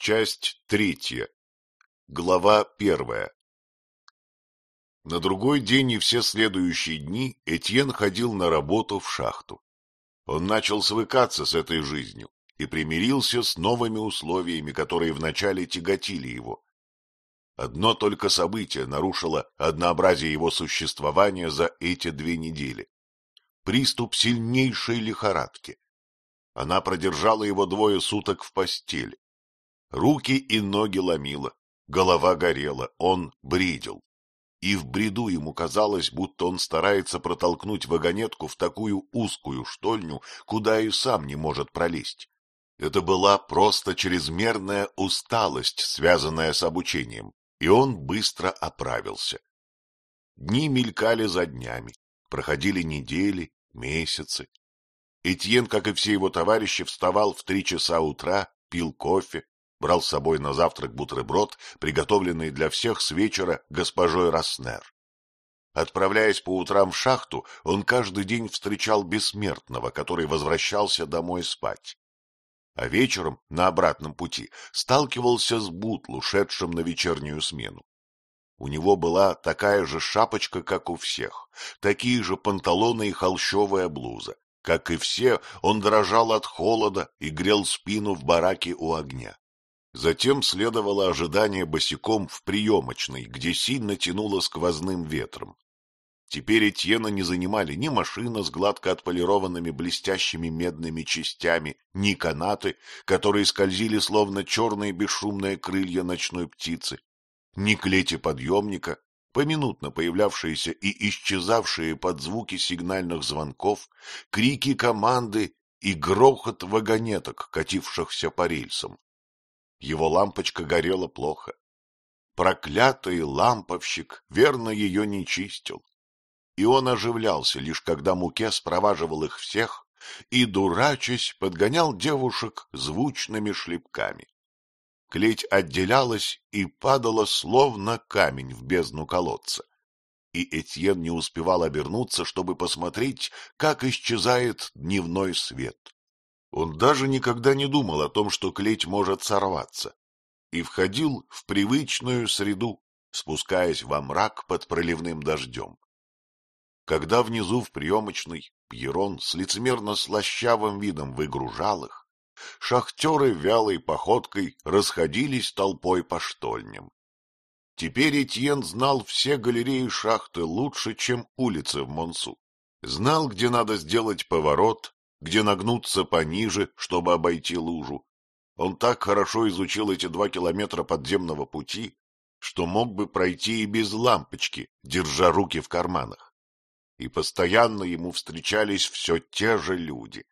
Часть третья. Глава первая. На другой день и все следующие дни Этьен ходил на работу в шахту. Он начал свыкаться с этой жизнью и примирился с новыми условиями, которые вначале тяготили его. Одно только событие нарушило однообразие его существования за эти две недели. Приступ сильнейшей лихорадки. Она продержала его двое суток в постели. Руки и ноги ломило, голова горела, он бредил. И в бреду ему казалось, будто он старается протолкнуть вагонетку в такую узкую штольню, куда и сам не может пролезть. Это была просто чрезмерная усталость, связанная с обучением, и он быстро оправился. Дни мелькали за днями, проходили недели, месяцы. Этьен, как и все его товарищи, вставал в три часа утра, пил кофе, брал с собой на завтрак бутерброд, приготовленный для всех с вечера госпожой Роснер. Отправляясь по утрам в шахту, он каждый день встречал бессмертного, который возвращался домой спать. А вечером, на обратном пути, сталкивался с Бутлу, шедшим на вечернюю смену. У него была такая же шапочка, как у всех, такие же панталоны и холщовая блуза. Как и все, он дрожал от холода и грел спину в бараке у огня. Затем следовало ожидание босиком в приемочной, где сильно тянуло сквозным ветром. Теперь Этьена не занимали ни машина с гладко отполированными блестящими медными частями, ни канаты, которые скользили словно черные бесшумные крылья ночной птицы, ни клети подъемника, поминутно появлявшиеся и исчезавшие под звуки сигнальных звонков, крики команды и грохот вагонеток, катившихся по рельсам. Его лампочка горела плохо. Проклятый ламповщик верно ее не чистил. И он оживлялся, лишь когда Муке спроваживал их всех и, дурачась, подгонял девушек звучными шлепками. Клеть отделялась и падала, словно камень в бездну колодца. И Этьен не успевал обернуться, чтобы посмотреть, как исчезает дневной свет. Он даже никогда не думал о том, что клеть может сорваться, и входил в привычную среду, спускаясь во мрак под проливным дождем. Когда внизу в приемочной Пьерон с лицемерно слащавым видом выгружал их, шахтеры вялой походкой расходились толпой по штольням. Теперь Этьен знал все галереи шахты лучше, чем улицы в Монсу. Знал, где надо сделать поворот, где нагнуться пониже, чтобы обойти лужу. Он так хорошо изучил эти два километра подземного пути, что мог бы пройти и без лампочки, держа руки в карманах. И постоянно ему встречались все те же люди.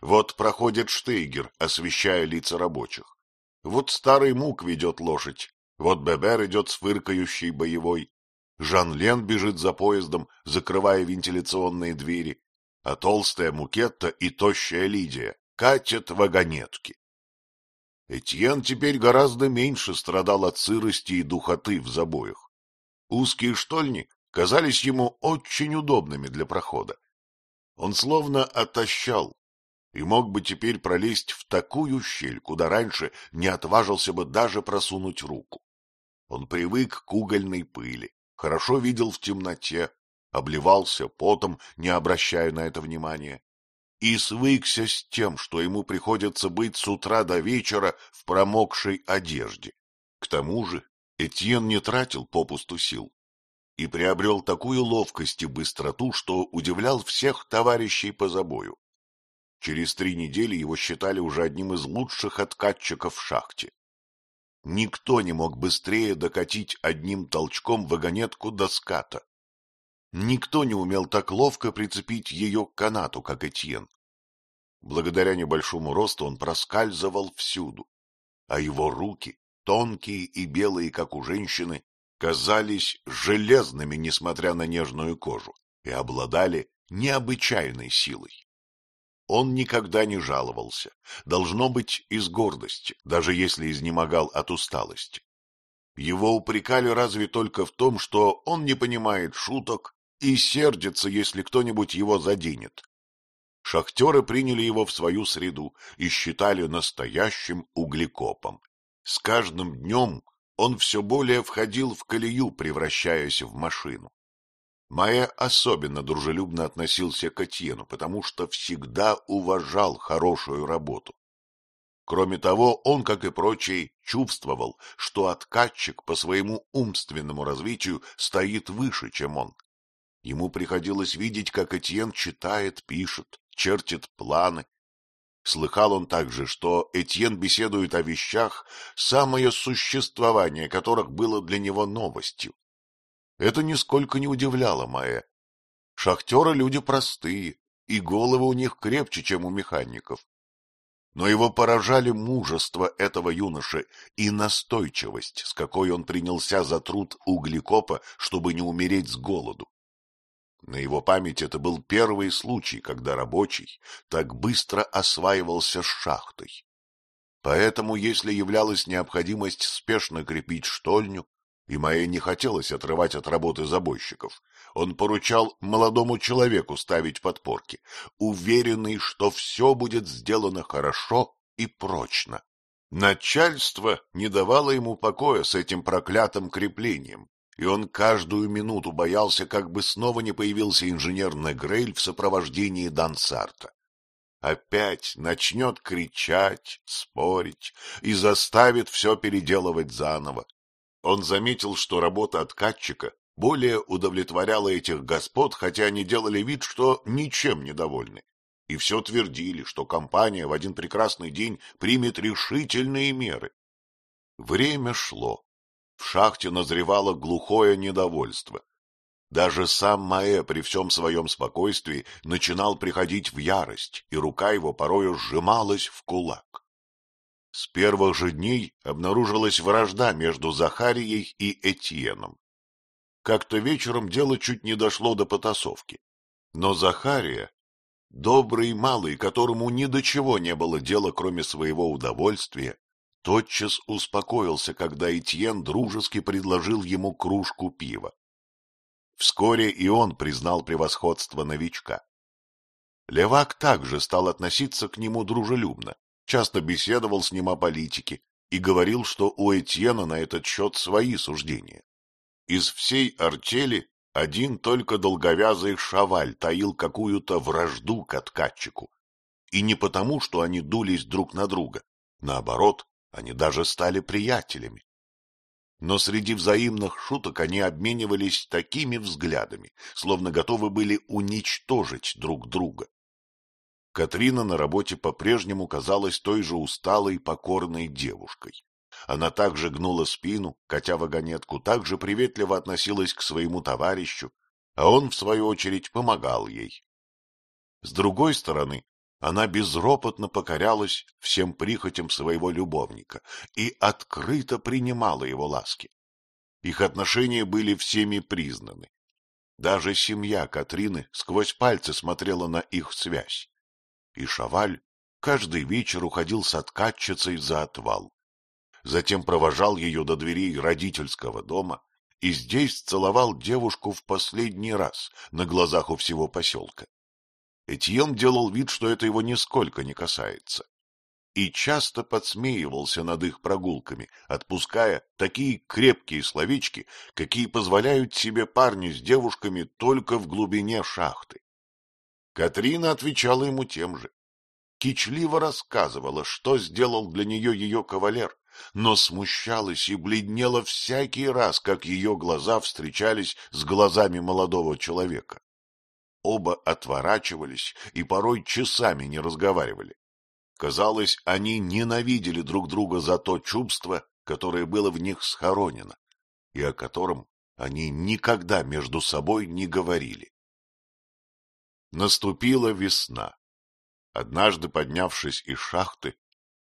Вот проходит Штейгер, освещая лица рабочих. Вот старый мук ведет лошадь, вот Бебер идет с фыркающей боевой. Жан-Лен бежит за поездом, закрывая вентиляционные двери а толстая Мукетта и тощая Лидия катят вагонетки. Этьен теперь гораздо меньше страдал от сырости и духоты в забоях. Узкие штольни казались ему очень удобными для прохода. Он словно отощал и мог бы теперь пролезть в такую щель, куда раньше не отважился бы даже просунуть руку. Он привык к угольной пыли, хорошо видел в темноте, обливался потом, не обращая на это внимания, и свыкся с тем, что ему приходится быть с утра до вечера в промокшей одежде. К тому же Этьен не тратил попусту сил и приобрел такую ловкость и быстроту, что удивлял всех товарищей по забою. Через три недели его считали уже одним из лучших откатчиков в шахте. Никто не мог быстрее докатить одним толчком вагонетку до ската. Никто не умел так ловко прицепить ее к канату, как Этьен. Благодаря небольшому росту он проскальзывал всюду, а его руки, тонкие и белые, как у женщины, казались железными, несмотря на нежную кожу, и обладали необычайной силой. Он никогда не жаловался, должно быть, из гордости, даже если изнемогал от усталости. Его упрекали разве только в том, что он не понимает шуток и сердится, если кто-нибудь его заденет. Шахтеры приняли его в свою среду и считали настоящим углекопом. С каждым днем он все более входил в колею, превращаясь в машину. Майя особенно дружелюбно относился к Этьену, потому что всегда уважал хорошую работу. Кроме того, он, как и прочие, чувствовал, что откатчик по своему умственному развитию стоит выше, чем он. Ему приходилось видеть, как Этьен читает, пишет, чертит планы. Слыхал он также, что Этьен беседует о вещах, самое существование которых было для него новостью. Это нисколько не удивляло Маэ. Шахтеры люди простые, и головы у них крепче, чем у механиков. Но его поражали мужество этого юноши и настойчивость, с какой он принялся за труд углекопа, чтобы не умереть с голоду. На его память это был первый случай, когда рабочий так быстро осваивался с шахтой. Поэтому, если являлась необходимость спешно крепить штольню, и Майе не хотелось отрывать от работы забойщиков. Он поручал молодому человеку ставить подпорки, уверенный, что все будет сделано хорошо и прочно. Начальство не давало ему покоя с этим проклятым креплением, и он каждую минуту боялся, как бы снова не появился инженер Негрель в сопровождении Дансарта. Опять начнет кричать, спорить и заставит все переделывать заново. Он заметил, что работа откатчика более удовлетворяла этих господ, хотя они делали вид, что ничем не довольны. И все твердили, что компания в один прекрасный день примет решительные меры. Время шло. В шахте назревало глухое недовольство. Даже сам Маэ при всем своем спокойствии начинал приходить в ярость, и рука его порою сжималась в кулак. С первых же дней обнаружилась вражда между Захарией и Этьеном. Как-то вечером дело чуть не дошло до потасовки. Но Захария, добрый малый, которому ни до чего не было дела, кроме своего удовольствия, тотчас успокоился, когда Этьен дружески предложил ему кружку пива. Вскоре и он признал превосходство новичка. Левак также стал относиться к нему дружелюбно, часто беседовал с ним о политике и говорил, что у Этьена на этот счет свои суждения. Из всей артели один только долговязый шаваль таил какую-то вражду к откатчику. И не потому, что они дулись друг на друга. Наоборот, они даже стали приятелями. Но среди взаимных шуток они обменивались такими взглядами, словно готовы были уничтожить друг друга. Катрина на работе по-прежнему казалась той же усталой, покорной девушкой. Она также гнула спину, катя вагонетку, также приветливо относилась к своему товарищу, а он, в свою очередь, помогал ей. С другой стороны, она безропотно покорялась всем прихотям своего любовника и открыто принимала его ласки. Их отношения были всеми признаны. Даже семья Катрины сквозь пальцы смотрела на их связь и Шаваль каждый вечер уходил с откатчицей за отвал. Затем провожал ее до дверей родительского дома и здесь целовал девушку в последний раз на глазах у всего поселка. Этьен делал вид, что это его нисколько не касается, и часто подсмеивался над их прогулками, отпуская такие крепкие словечки, какие позволяют себе парни с девушками только в глубине шахты. Катрина отвечала ему тем же. Кичливо рассказывала, что сделал для нее ее кавалер, но смущалась и бледнела всякий раз, как ее глаза встречались с глазами молодого человека. Оба отворачивались и порой часами не разговаривали. Казалось, они ненавидели друг друга за то чувство, которое было в них схоронено, и о котором они никогда между собой не говорили. Наступила весна. Однажды, поднявшись из шахты,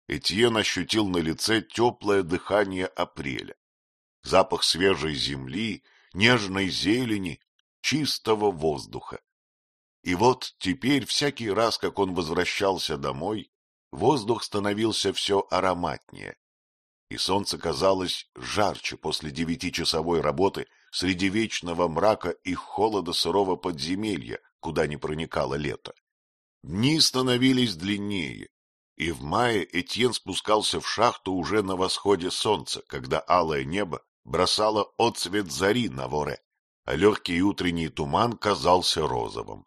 Этьен ощутил на лице теплое дыхание апреля, запах свежей земли, нежной зелени, чистого воздуха. И вот теперь, всякий раз, как он возвращался домой, воздух становился все ароматнее, и солнце казалось жарче после девятичасовой работы среди вечного мрака и холода сырого подземелья, куда не проникало лето. Дни становились длиннее, И в мае Этьен спускался в шахту уже на восходе солнца, когда алое небо бросало отцвет зари на воре, а легкий утренний туман казался розовым.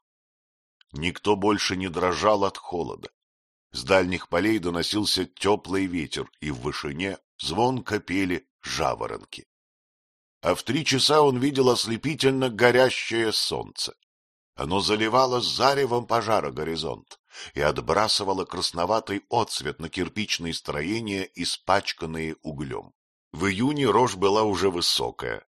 Никто больше не дрожал от холода. С дальних полей доносился теплый ветер, и в вышине звонко пели жаворонки. А в три часа он видел ослепительно горящее солнце. Оно заливало заревом пожара горизонт и отбрасывало красноватый отсвет на кирпичные строения, испачканные углем. В июне рожь была уже высокая,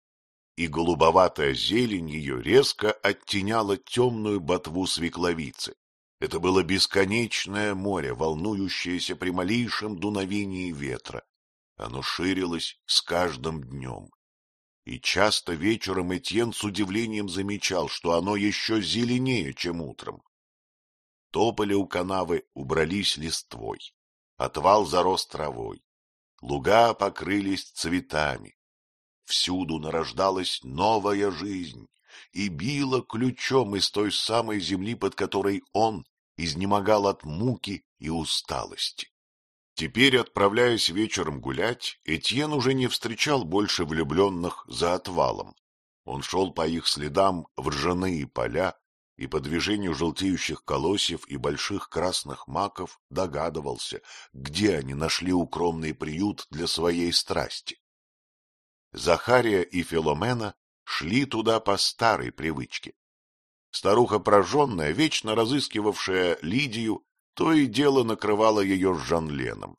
и голубоватая зелень ее резко оттеняла темную ботву свекловицы. Это было бесконечное море, волнующееся при малейшем дуновении ветра. Оно ширилось с каждым днем. И часто вечером Этьен с удивлением замечал, что оно еще зеленее, чем утром. Тополи у канавы убрались листвой, отвал зарос травой, луга покрылись цветами, Всюду нарождалась новая жизнь и била ключом из той самой земли, под которой он изнемогал от муки и усталости. Теперь, отправляясь вечером гулять, Этьен уже не встречал больше влюбленных за отвалом. Он шел по их следам в ржаные поля и по движению желтеющих колосьев и больших красных маков догадывался, где они нашли укромный приют для своей страсти. Захария и Филомена шли туда по старой привычке. Старуха прожженная, вечно разыскивавшая Лидию, то и дело накрывала ее Жанленом.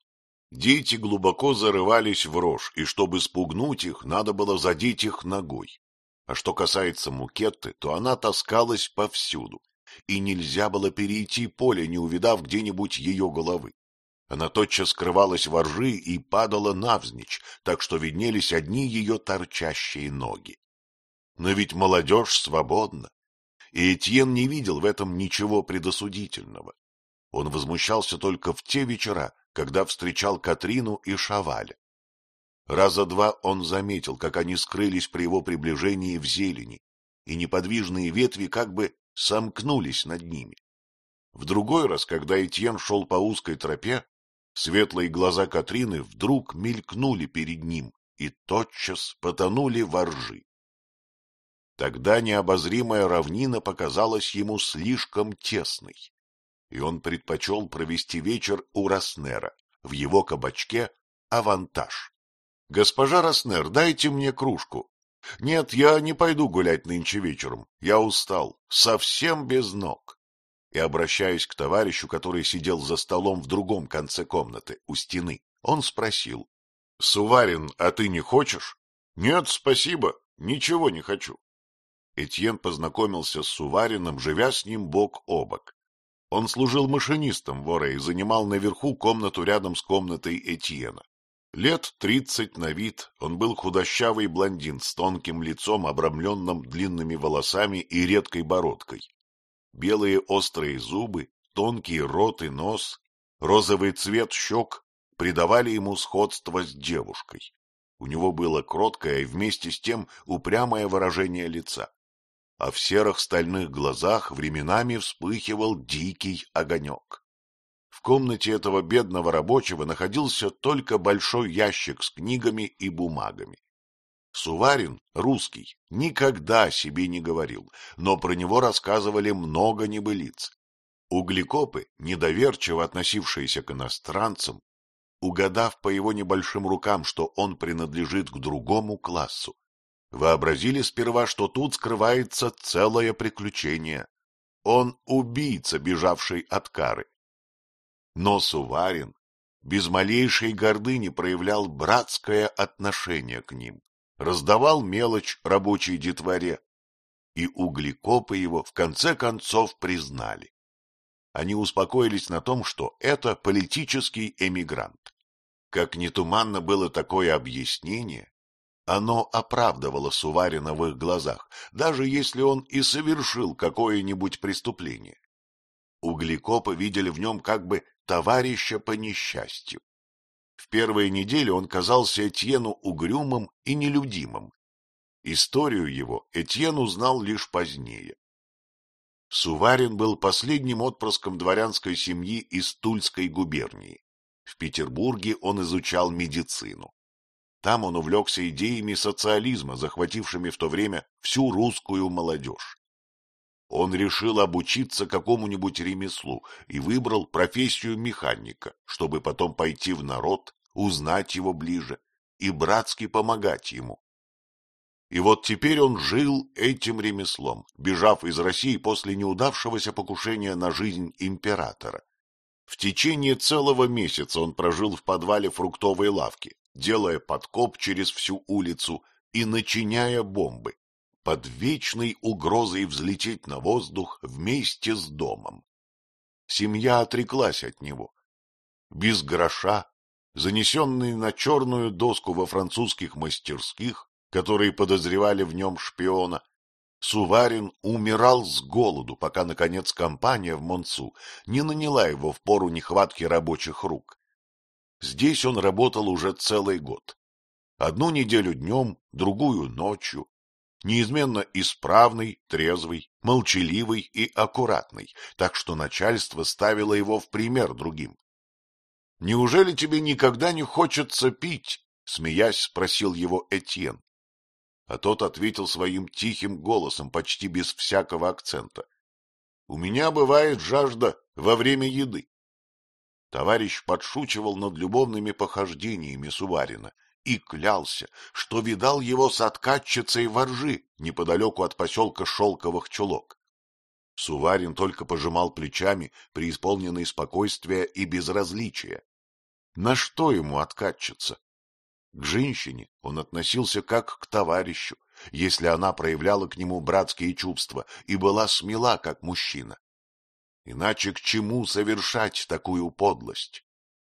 Дети глубоко зарывались в рожь, и чтобы спугнуть их, надо было задеть их ногой. А что касается Мукетты, то она таскалась повсюду, и нельзя было перейти поле, не увидав где-нибудь ее головы. Она тотчас скрывалась во ржи и падала навзничь, так что виднелись одни ее торчащие ноги. Но ведь молодежь свободна, и Этьен не видел в этом ничего предосудительного. Он возмущался только в те вечера, когда встречал Катрину и Шаваля. Раза два он заметил, как они скрылись при его приближении в зелени, и неподвижные ветви как бы сомкнулись над ними. В другой раз, когда Этьен шел по узкой тропе, Светлые глаза Катрины вдруг мелькнули перед ним и тотчас потонули во ржи. Тогда необозримая равнина показалась ему слишком тесной, и он предпочел провести вечер у Роснера, в его кабачке «Авантаж». — Госпожа Роснер, дайте мне кружку. — Нет, я не пойду гулять нынче вечером. Я устал, совсем без ног и, обращаясь к товарищу, который сидел за столом в другом конце комнаты, у стены, он спросил. — Суварин, а ты не хочешь? — Нет, спасибо, ничего не хочу. Этьен познакомился с Суварином, живя с ним бок о бок. Он служил машинистом в и занимал наверху комнату рядом с комнатой Этьена. Лет тридцать на вид, он был худощавый блондин с тонким лицом, обрамленным длинными волосами и редкой бородкой. Белые острые зубы, тонкий рот и нос, розовый цвет щек придавали ему сходство с девушкой. У него было кроткое и вместе с тем упрямое выражение лица, а в серых стальных глазах временами вспыхивал дикий огонек. В комнате этого бедного рабочего находился только большой ящик с книгами и бумагами. Суварин, русский, никогда о себе не говорил, но про него рассказывали много небылиц. Углекопы, недоверчиво относившиеся к иностранцам, угадав по его небольшим рукам, что он принадлежит к другому классу, вообразили сперва, что тут скрывается целое приключение. Он убийца, бежавший от кары. Но Суварин без малейшей гордыни проявлял братское отношение к ним раздавал мелочь рабочей детворе, и углекопы его в конце концов признали. Они успокоились на том, что это политический эмигрант. Как нетуманно было такое объяснение, оно оправдывало Суварина в их глазах, даже если он и совершил какое-нибудь преступление. Углекопы видели в нем как бы товарища по несчастью. В первые недели он казался Этьену угрюмым и нелюдимым. Историю его Этьен узнал лишь позднее. Суварин был последним отпрыском дворянской семьи из Тульской губернии. В Петербурге он изучал медицину. Там он увлекся идеями социализма, захватившими в то время всю русскую молодежь. Он решил обучиться какому-нибудь ремеслу и выбрал профессию механика, чтобы потом пойти в народ, узнать его ближе и братски помогать ему. И вот теперь он жил этим ремеслом, бежав из России после неудавшегося покушения на жизнь императора. В течение целого месяца он прожил в подвале фруктовой лавки, делая подкоп через всю улицу и начиняя бомбы, под вечной угрозой взлететь на воздух вместе с домом. Семья отреклась от него. Без гроша, занесенный на черную доску во французских мастерских, которые подозревали в нем шпиона, Суварин умирал с голоду, пока, наконец, компания в Монцу не наняла его в пору нехватки рабочих рук. Здесь он работал уже целый год. Одну неделю днем, другую ночью. Неизменно исправный, трезвый, молчаливый и аккуратный, так что начальство ставило его в пример другим. — Неужели тебе никогда не хочется пить? — смеясь спросил его Этьен а тот ответил своим тихим голосом, почти без всякого акцента. — У меня бывает жажда во время еды. Товарищ подшучивал над любовными похождениями Суварина и клялся, что видал его с откатчицей воржи неподалеку от поселка Шелковых Чулок. Суварин только пожимал плечами, преисполненный спокойствия и безразличия. На что ему откатчица? К женщине он относился как к товарищу, если она проявляла к нему братские чувства и была смела, как мужчина. Иначе к чему совершать такую подлость?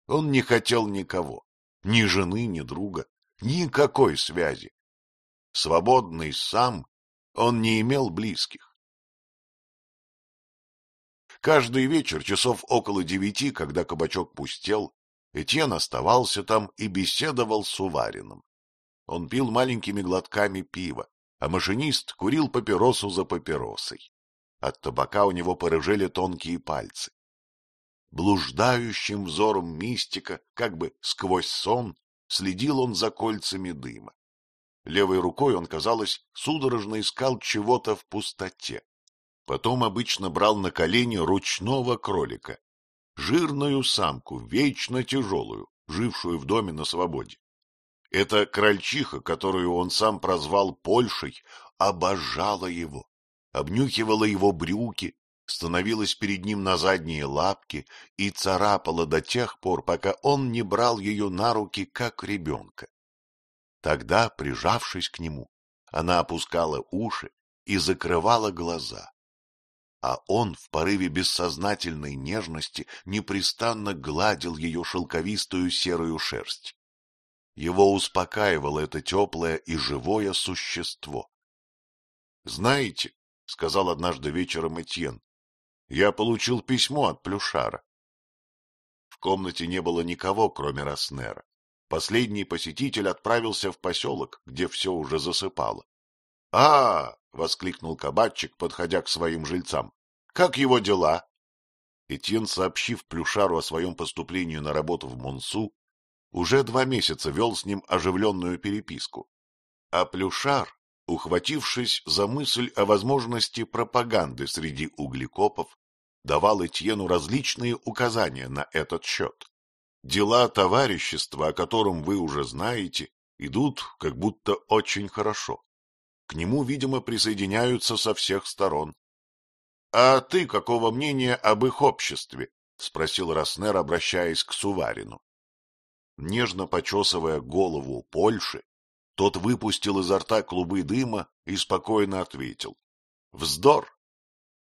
Он не хотел никого, ни жены, ни друга, никакой связи. Свободный сам, он не имел близких. Каждый вечер, часов около девяти, когда кабачок пустел, Этьен оставался там и беседовал с Увариным. Он пил маленькими глотками пива, а машинист курил папиросу за папиросой. От табака у него порыжели тонкие пальцы. Блуждающим взором мистика, как бы сквозь сон, следил он за кольцами дыма. Левой рукой он, казалось, судорожно искал чего-то в пустоте. Потом обычно брал на колени ручного кролика жирную самку, вечно тяжелую, жившую в доме на свободе. Эта крольчиха, которую он сам прозвал Польшей, обожала его, обнюхивала его брюки, становилась перед ним на задние лапки и царапала до тех пор, пока он не брал ее на руки, как ребенка. Тогда, прижавшись к нему, она опускала уши и закрывала глаза а он в порыве бессознательной нежности непрестанно гладил ее шелковистую серую шерсть. Его успокаивало это теплое и живое существо. — Знаете, — сказал однажды вечером Этьен, — я получил письмо от Плюшара. В комнате не было никого, кроме Роснера. Последний посетитель отправился в поселок, где все уже засыпало. — А, — воскликнул кабачик, подходя к своим жильцам. — Как его дела? Этьен, сообщив Плюшару о своем поступлении на работу в Монсу, уже два месяца вел с ним оживленную переписку. А Плюшар, ухватившись за мысль о возможности пропаганды среди углекопов, давал Этьену различные указания на этот счет. Дела товарищества, о котором вы уже знаете, идут как будто очень хорошо. К нему, видимо, присоединяются со всех сторон. — А ты какого мнения об их обществе? — спросил Роснер, обращаясь к Суварину. Нежно почесывая голову Польши, тот выпустил изо рта клубы дыма и спокойно ответил. — Вздор!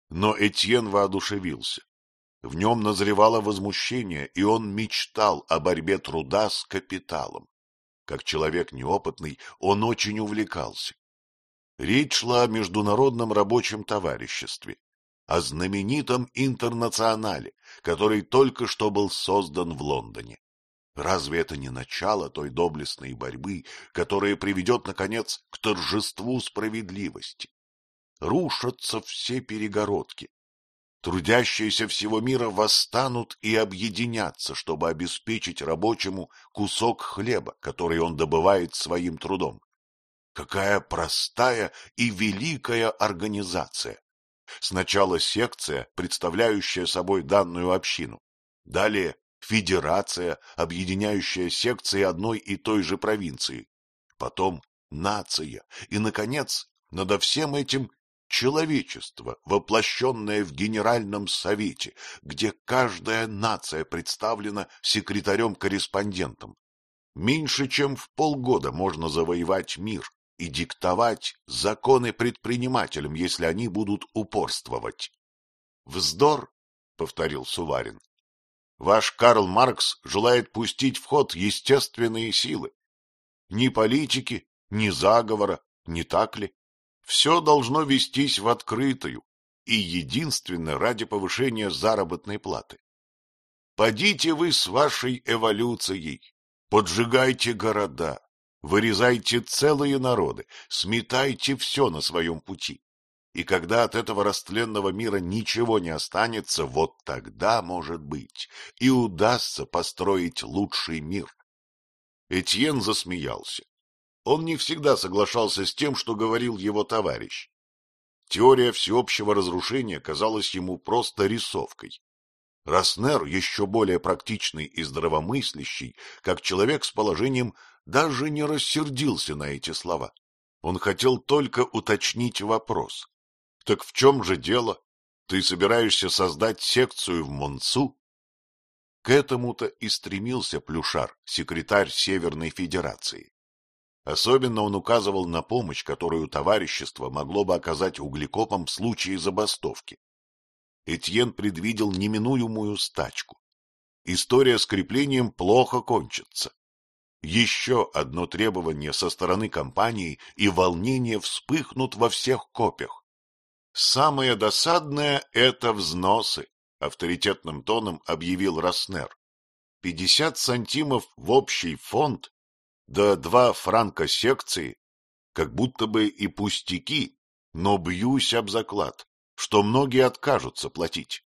Но Этьен воодушевился. В нем назревало возмущение, и он мечтал о борьбе труда с капиталом. Как человек неопытный, он очень увлекался. Речь шла о международном рабочем товариществе, о знаменитом интернационале, который только что был создан в Лондоне. Разве это не начало той доблестной борьбы, которая приведет, наконец, к торжеству справедливости? Рушатся все перегородки, трудящиеся всего мира восстанут и объединятся, чтобы обеспечить рабочему кусок хлеба, который он добывает своим трудом. Какая простая и великая организация! Сначала секция, представляющая собой данную общину. Далее федерация, объединяющая секции одной и той же провинции. Потом нация. И, наконец, надо всем этим человечество, воплощенное в Генеральном Совете, где каждая нация представлена секретарем-корреспондентом. Меньше чем в полгода можно завоевать мир и диктовать законы предпринимателям, если они будут упорствовать. — Вздор, — повторил Суварин. — Ваш Карл Маркс желает пустить в ход естественные силы. Ни политики, ни заговора, не так ли? Все должно вестись в открытую и единственно ради повышения заработной платы. Подите вы с вашей эволюцией, поджигайте города, вырезайте целые народы, сметайте все на своем пути. И когда от этого растленного мира ничего не останется, вот тогда, может быть, и удастся построить лучший мир. Этьен засмеялся. Он не всегда соглашался с тем, что говорил его товарищ. Теория всеобщего разрушения казалась ему просто рисовкой. Роснер, еще более практичный и здравомыслящий, как человек с положением, даже не рассердился на эти слова. Он хотел только уточнить вопрос. Так в чем же дело? Ты собираешься создать секцию в Монцу? К этому-то и стремился Плюшар, секретарь Северной Федерации. Особенно он указывал на помощь, которую товарищество могло бы оказать углекопам в случае забастовки. Этьен предвидел неминуемую стачку. История с креплением плохо кончится. Еще одно требование со стороны компании, и волнения вспыхнут во всех копях. Самое досадное — это взносы, — авторитетным тоном объявил Роснер. Пятьдесят сантимов в общий фонд да два франка секции, как будто бы и пустяки, но бьюсь об заклад, что многие откажутся платить.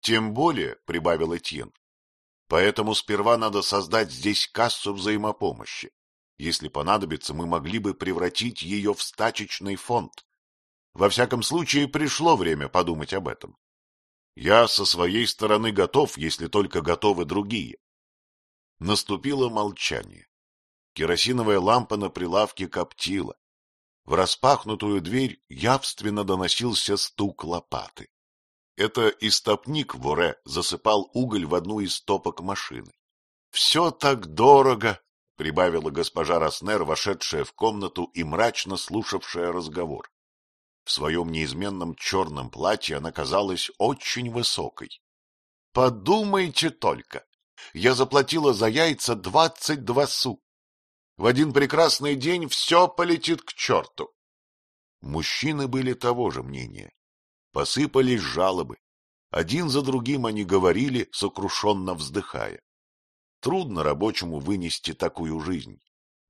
Тем более, — прибавил Этьен, — поэтому сперва надо создать здесь кассу взаимопомощи. Если понадобится, мы могли бы превратить ее в стачечный фонд. Во всяком случае, пришло время подумать об этом. Я со своей стороны готов, если только готовы другие. Наступило молчание. Керосиновая лампа на прилавке коптила. В распахнутую дверь явственно доносился стук лопаты. Это истопник в Оре засыпал уголь в одну из топок машины. — Все так дорого! — прибавила госпожа Роснер, вошедшая в комнату и мрачно слушавшая разговор. В своем неизменном черном платье она казалась очень высокой. — Подумайте только! Я заплатила за яйца двадцать два су. В один прекрасный день все полетит к черту. Мужчины были того же мнения. Посыпались жалобы. Один за другим они говорили, сокрушенно вздыхая. Трудно рабочему вынести такую жизнь.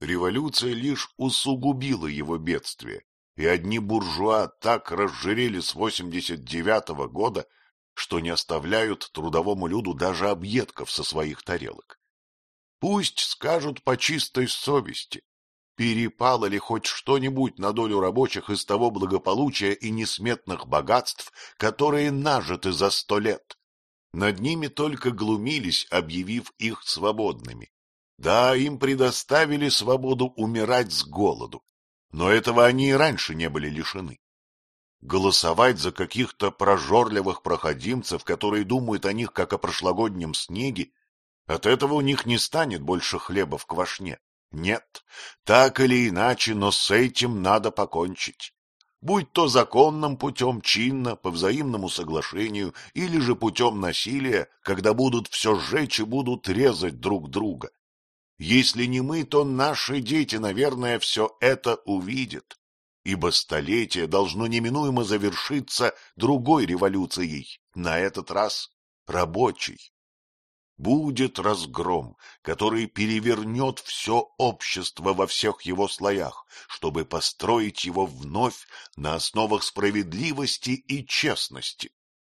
Революция лишь усугубила его бедствие, и одни буржуа так разжирели с 89-го года, что не оставляют трудовому люду даже объедков со своих тарелок. Пусть скажут по чистой совести, перепало ли хоть что-нибудь на долю рабочих из того благополучия и несметных богатств, которые нажиты за сто лет. Над ними только глумились, объявив их свободными. Да, им предоставили свободу умирать с голоду, но этого они и раньше не были лишены. Голосовать за каких-то прожорливых проходимцев, которые думают о них, как о прошлогоднем снеге, от этого у них не станет больше хлеба в квашне. Нет, так или иначе, но с этим надо покончить. Будь то законным путем чинно, по взаимному соглашению, или же путем насилия, когда будут все сжечь и будут резать друг друга. Если не мы, то наши дети, наверное, все это увидят, ибо столетие должно неминуемо завершиться другой революцией, на этот раз рабочей будет разгром, который перевернет все общество во всех его слоях, чтобы построить его вновь на основах справедливости и честности.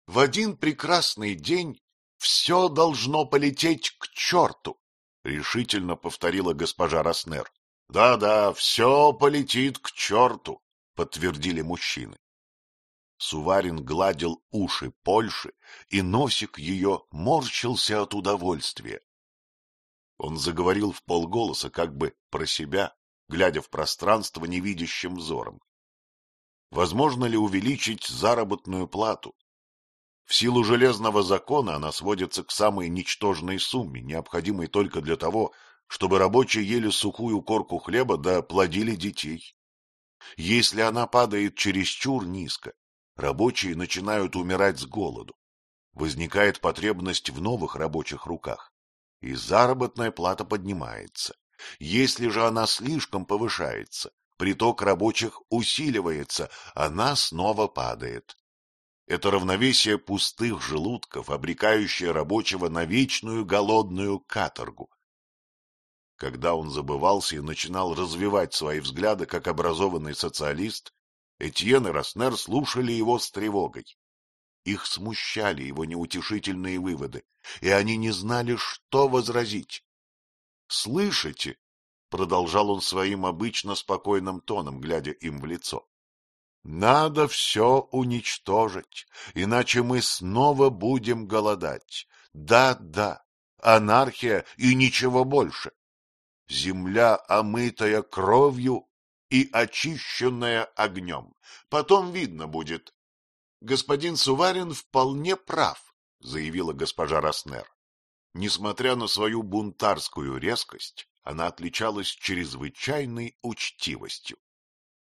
В один прекрасный день все должно полететь к черту, — решительно повторила госпожа Роснер. Да — Да-да, все полетит к черту, — подтвердили мужчины. Суварин гладил уши Польши, и носик ее морщился от удовольствия. Он заговорил в полголоса, как бы про себя, глядя в пространство невидящим взором. Возможно ли увеличить заработную плату? В силу железного закона она сводится к самой ничтожной сумме, необходимой только для того, чтобы рабочие ели сухую корку хлеба да плодили детей. Если она падает чересчур низко, рабочие начинают умирать с голоду. Возникает потребность в новых рабочих руках, и заработная плата поднимается. Если же она слишком повышается, приток рабочих усиливается, она снова падает. Это равновесие пустых желудков, обрекающее рабочего на вечную голодную каторгу. Когда он забывался и начинал развивать свои взгляды как образованный социалист, Этьен и Роснер слушали его с тревогой. Их смущали его неутешительные выводы, и они не знали, что возразить. — Слышите? — продолжал он своим обычно спокойным тоном, глядя им в лицо. — Надо все уничтожить, иначе мы снова будем голодать. Да-да, анархия и ничего больше. Земля, омытая кровью и очищенная огнем. Потом видно будет. Господин Суварин вполне прав, заявила госпожа Роснер. Несмотря на свою бунтарскую резкость, она отличалась чрезвычайной учтивостью.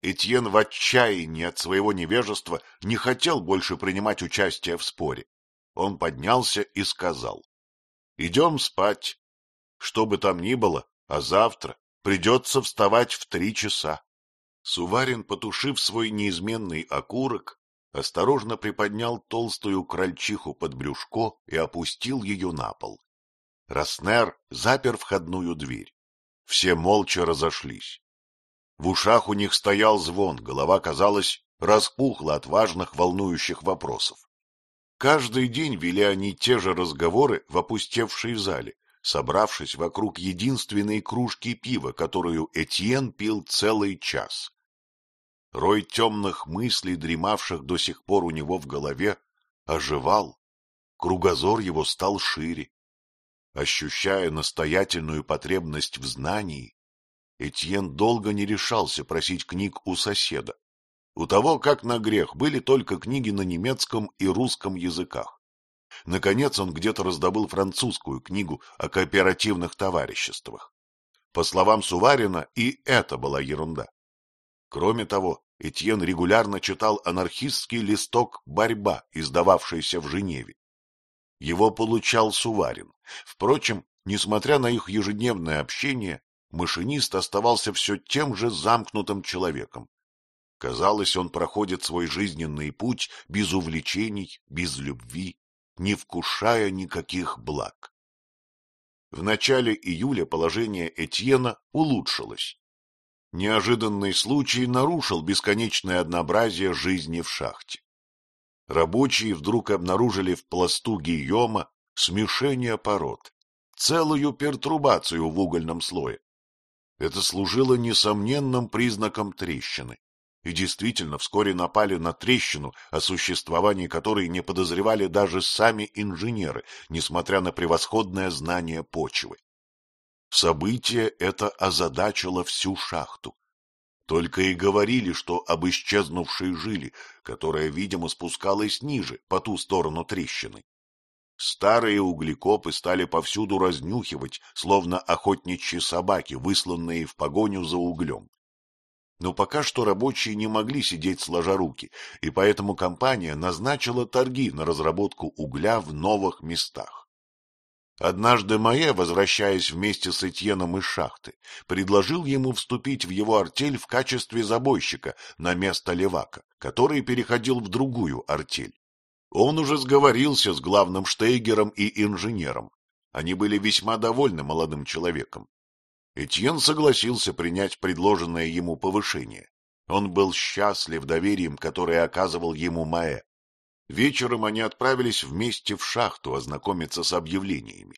Этьен в отчаянии от своего невежества не хотел больше принимать участие в споре. Он поднялся и сказал, — Идем спать. Что бы там ни было, а завтра придется вставать в три часа. Суварин, потушив свой неизменный окурок, осторожно приподнял толстую крольчиху под брюшко и опустил ее на пол. Роснер запер входную дверь. Все молча разошлись. В ушах у них стоял звон, голова, казалось, распухла от важных волнующих вопросов. Каждый день вели они те же разговоры в опустевшей зале, собравшись вокруг единственной кружки пива, которую Этьен пил целый час. Рой темных мыслей, дремавших до сих пор у него в голове, оживал, кругозор его стал шире. Ощущая настоятельную потребность в знании, Этьен долго не решался просить книг у соседа. У того, как на грех, были только книги на немецком и русском языках. Наконец он где-то раздобыл французскую книгу о кооперативных товариществах. По словам Суварина, и это была ерунда. Кроме того, Этьен регулярно читал анархистский листок «Борьба», издававшийся в Женеве. Его получал Суварин. Впрочем, несмотря на их ежедневное общение, машинист оставался все тем же замкнутым человеком. Казалось, он проходит свой жизненный путь без увлечений, без любви, не вкушая никаких благ. В начале июля положение Этьена улучшилось. Неожиданный случай нарушил бесконечное однообразие жизни в шахте. Рабочие вдруг обнаружили в пласту Гийома смешение пород, целую пертурбацию в угольном слое. Это служило несомненным признаком трещины и действительно вскоре напали на трещину, о существовании которой не подозревали даже сами инженеры, несмотря на превосходное знание почвы. Событие это озадачило всю шахту. Только и говорили, что об исчезнувшей жиле, которая, видимо, спускалась ниже, по ту сторону трещины. Старые углекопы стали повсюду разнюхивать, словно охотничьи собаки, высланные в погоню за углем. Но пока что рабочие не могли сидеть сложа руки, и поэтому компания назначила торги на разработку угля в новых местах. Однажды Мае, возвращаясь вместе с Этьеном из шахты, предложил ему вступить в его артель в качестве забойщика на место левака, который переходил в другую артель. Он уже сговорился с главным штейгером и инженером. Они были весьма довольны молодым человеком. Этьен согласился принять предложенное ему повышение. Он был счастлив доверием, которое оказывал ему Маэ. Вечером они отправились вместе в шахту ознакомиться с объявлениями.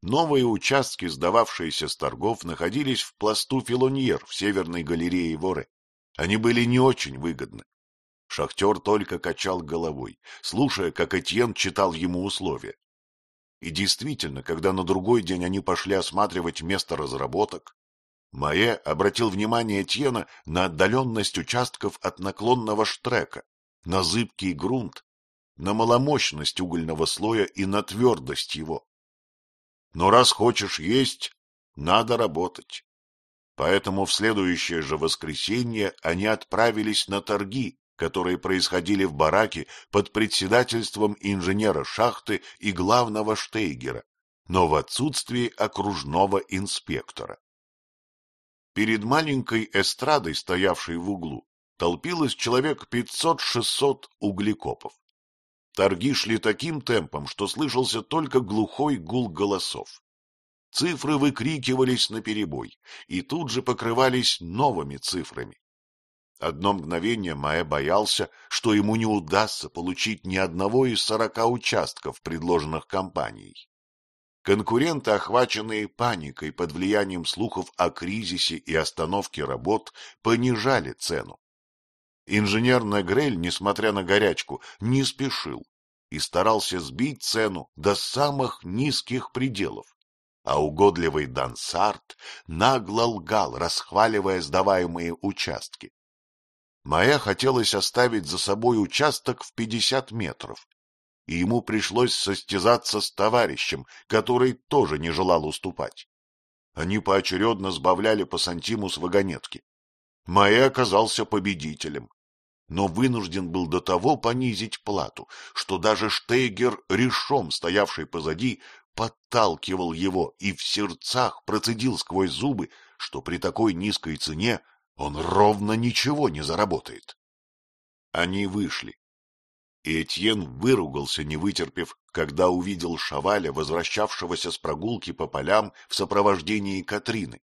Новые участки, сдававшиеся с торгов, находились в пласту Филоньер в северной галерее Воре. Они были не очень выгодны. Шахтер только качал головой, слушая, как Этьен читал ему условия. И действительно, когда на другой день они пошли осматривать место разработок, Мае обратил внимание Этьена на отдаленность участков от наклонного штрека, на зыбкий грунт, на маломощность угольного слоя и на твердость его. Но раз хочешь есть, надо работать. Поэтому в следующее же воскресенье они отправились на торги, которые происходили в бараке под председательством инженера шахты и главного штейгера, но в отсутствии окружного инспектора. Перед маленькой эстрадой, стоявшей в углу, толпилось человек пятьсот-шестьсот углекопов. Торги шли таким темпом, что слышался только глухой гул голосов. Цифры выкрикивались наперебой и тут же покрывались новыми цифрами. Одно мгновение Маэ боялся, что ему не удастся получить ни одного из сорока участков, предложенных компанией. Конкуренты, охваченные паникой под влиянием слухов о кризисе и остановке работ, понижали цену. Инженер Негрель, несмотря на горячку, не спешил и старался сбить цену до самых низких пределов, а угодливый Дансарт нагло лгал, расхваливая сдаваемые участки. Мая хотелось оставить за собой участок в пятьдесят метров, и ему пришлось состязаться с товарищем, который тоже не желал уступать. Они поочередно сбавляли по сантиму с вагонетки. Мая оказался победителем, но вынужден был до того понизить плату, что даже Штейгер, решом стоявший позади, подталкивал его и в сердцах процедил сквозь зубы, что при такой низкой цене он ровно ничего не заработает. Они вышли. И Этьен выругался, не вытерпев, когда увидел Шаваля, возвращавшегося с прогулки по полям в сопровождении Катрины.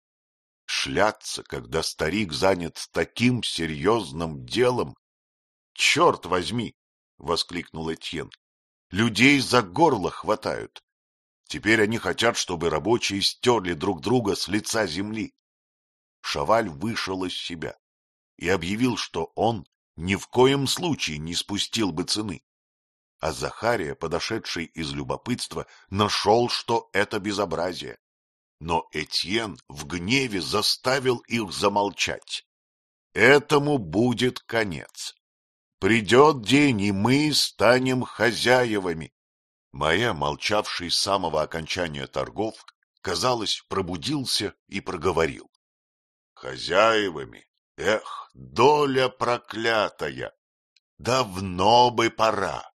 Шляться, когда старик занят таким серьезным делом. — Черт возьми! — воскликнул Этьен. — Людей за горло хватают. Теперь они хотят, чтобы рабочие стерли друг друга с лица земли. Шаваль вышел из себя и объявил, что он ни в коем случае не спустил бы цены. А Захария, подошедший из любопытства, нашел, что это безобразие. Но Этьен в гневе заставил их замолчать. Этому будет конец. Придет день, и мы станем хозяевами. Моя, молчавший с самого окончания торгов, казалось, пробудился и проговорил. Хозяевами? Эх, доля проклятая! Давно бы пора.